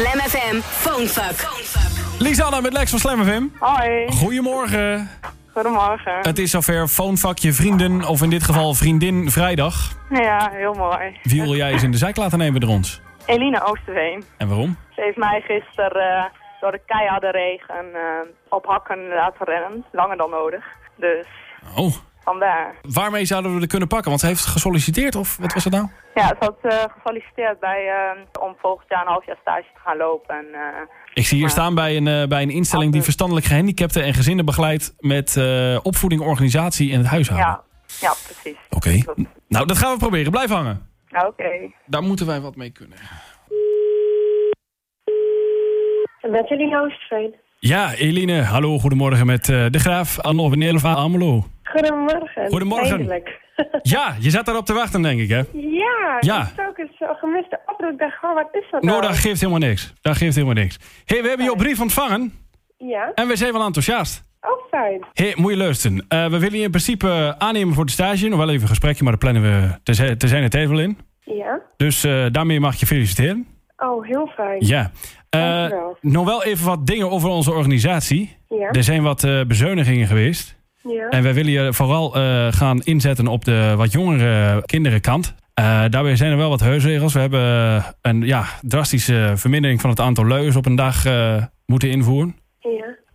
Slam FM Phonefuck. Lisanne met Lex van Slam FM. Hoi, Goedemorgen. goedemorgen. Het is zover Phonevakje vrienden, of in dit geval vriendin vrijdag. Ja, heel mooi. Wie wil jij eens in de zijk laten nemen door ons? Eline Oosterveen. En waarom? Ze heeft mij gisteren eh, door de keiharde regen eh, op hakken laten rennen. Langer dan nodig. Dus Oh, vandaar. waarmee zouden we er kunnen pakken? Want ze heeft gesolliciteerd, of wat was het nou? Ja, ze had eh, gesolliciteerd bij, eh, om volgend jaar een half jaar stage te gaan lopen. En, eh, Ik zie hier staan bij een, eh, bij een instelling die verstandelijk gehandicapten en gezinnen begeleidt met eh, opvoeding, organisatie en het huishouden. ja, ja, precies. Oké, nou dat gaan we proberen. Blijf hangen. Oké. Daar moeten wij wat mee kunnen. Met Eline Oostveen. Ja, Eline, hallo, goedemorgen met eh, de graaf Anne van Amelo. Goedemorgen. Goedemorgen. Eindelijk. Ja, je zat daarop te wachten, denk ik, hè? ja, Ja. ik ook eens een gemiste oproep. Ik dacht, oh, wat is dat Nou, nou? dat geeft helemaal niks. Dat geeft helemaal niks. hey, we hebben jouw brief ontvangen Ja, en we zijn wel enthousiast. oh fijn. hey, moet je luisteren. Eh, we willen je in principe aannemen voor de stage. Nog wel even een gesprekje, maar daar plannen we te, zi- te zijn het wel in. Ja, Dus eh, daarmee mag je feliciteren. oh, heel fijn. Ja. Eh, nog wel even wat dingen over onze organisatie. Ja, Er zijn wat eh, bezuinigingen geweest. Ja. En wij willen je vooral eh, gaan inzetten op de wat jongere kinderenkant. Eh, daarbij zijn er wel wat huisregels. We hebben eh, een ja, drastische vermindering van het aantal luiers op een dag moeten invoeren.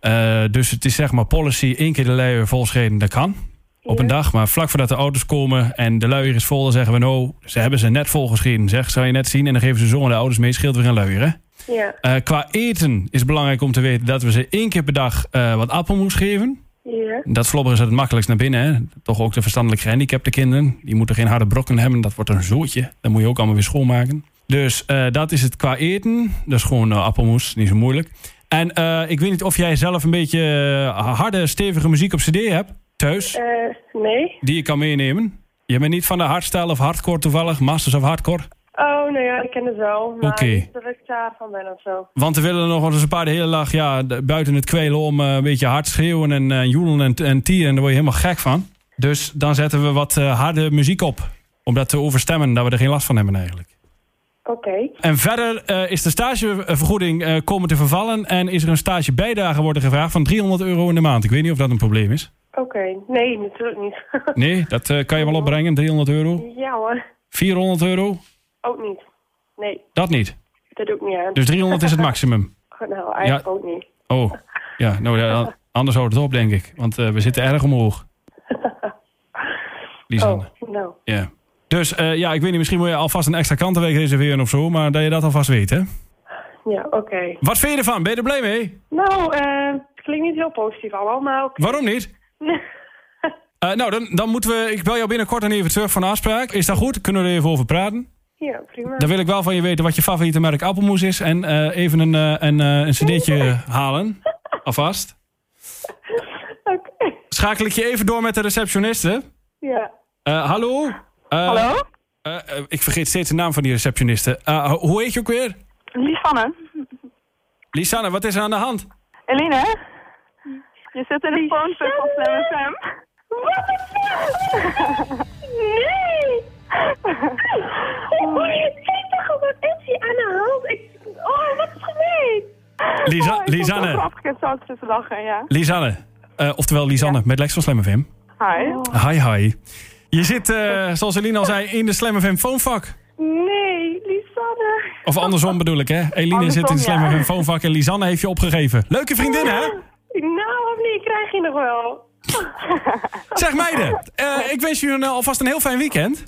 ja, dus het is zeg maar policy, één keer de luier volschreden, dat kan. Op een dag, maar vlak voordat de auto's komen en de luier is vol, dan zeggen we nou, ze hebben ze net volgeschreven. Zeg, zou je net zien en dan geven ze zo aan de auto's mee, scheelt weer een luier. Hè? ja, qua eten is belangrijk om te weten dat we ze één keer per dag wat appelmoes geven. Ja, Dat slobberen ze het makkelijkst naar binnen. Hè? Toch ook de verstandelijk gehandicapte kinderen. Die moeten geen harde brokken hebben. Dat wordt een zootje. Dat moet je ook allemaal weer schoonmaken. Dus eh, dat is het qua eten. Dat is gewoon eh, appelmoes. Niet zo moeilijk. En eh, ik weet niet of jij zelf een beetje harde, stevige muziek op cd hebt. Thuis. Nee. Die je kan meenemen. Je bent niet van de hardstyle of hardcore toevallig. Masters of hardcore. Oh, nou ja, ik ken het wel. Maar Oké. niet dat ik daarvan ben of zo. Want we willen nog wel eens een paar de hele dag ja, buiten het kwelen om eh, een beetje hard schreeuwen en eh, joelen en, en tieren. En daar word je helemaal gek van. Dus dan zetten we wat eh, harde muziek op. Om dat te overstemmen, dat we er geen last van hebben eigenlijk. Oké. En verder is de stagevergoeding komen te vervallen. En is er een stage bijdrage worden gevraagd van 300 euro in de maand. Ik weet niet of dat een probleem is. Oké. Nee, natuurlijk niet. Nee, dat kan je wel opbrengen, 300 euro. ja hoor. 400 euro, Ook niet. Nee, dat niet. dat doe ik niet aan. Dus 300 is het maximum. Nou, eigenlijk ook niet. Oh, ja, nou, ja, anders houdt het op, denk ik. Want eh, we zitten erg omhoog. Lisanne. Oh, nou. Ja. Dus eh, ja, ik weet niet, misschien moet je alvast een extra kantenweek reserveren of zo. Maar dat je dat alvast weet, hè? Ja, oké. Wat vind je ervan? Ben je er blij mee? Nou, eh, het klinkt niet heel positief allemaal, maar oké. Waarom niet? Nou, dan, dan moeten we... Ik bel jou binnenkort dan even terug van de afspraak. Is dat goed? Kunnen we er even over praten? Ja, prima. Dan wil ik wel van je weten wat je favoriete merk appelmoes is. En eh, even een, eh, een, eh, een cd'tje halen. Alvast. Oké. Schakel ik je even door met de receptioniste. Ja. Eh, hallo? Hallo? ik vergeet steeds de naam van die receptioniste. Eh, ho- hoe heet je ook weer? Lisanne. Lisanne, wat is er aan de hand? Eline? Je zit in van Slam FM. Nee! Oh, je ziet toch wat is hier aan de hand? Ik... Oh, wat gemeen! Lisa, Oh, zo Lisanne. grappig, ik zat te lachen, ja. Lisanne. Eh, oftewel Lisanne, met Lex van Slam FM. Hi. Hi, hi. Je zit, eh, zoals Eline al zei, in de Slam FM phonevak. Nee, Lisanne. Of andersom bedoel ik, hè? Eline zit in de Slam ja. FM phonevak en Lisanne heeft je opgegeven. Leuke vriendin, hè? Nou, of niet, krijg je nog wel. Zeg meiden, eh, ik wens jullie alvast een heel fijn weekend.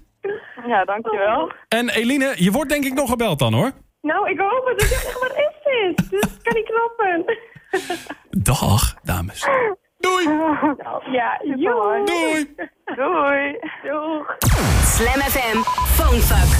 Ja, dankjewel. En Eline, je wordt denk ik nog gebeld dan, hoor. Nou, ik hoop het. Ik zeg echt, wat is dit? Dus kan niet kloppen. Dag, dames. Doei. Ja, joh. Doei. Doei. Doeg. Slam FM Phonefuck.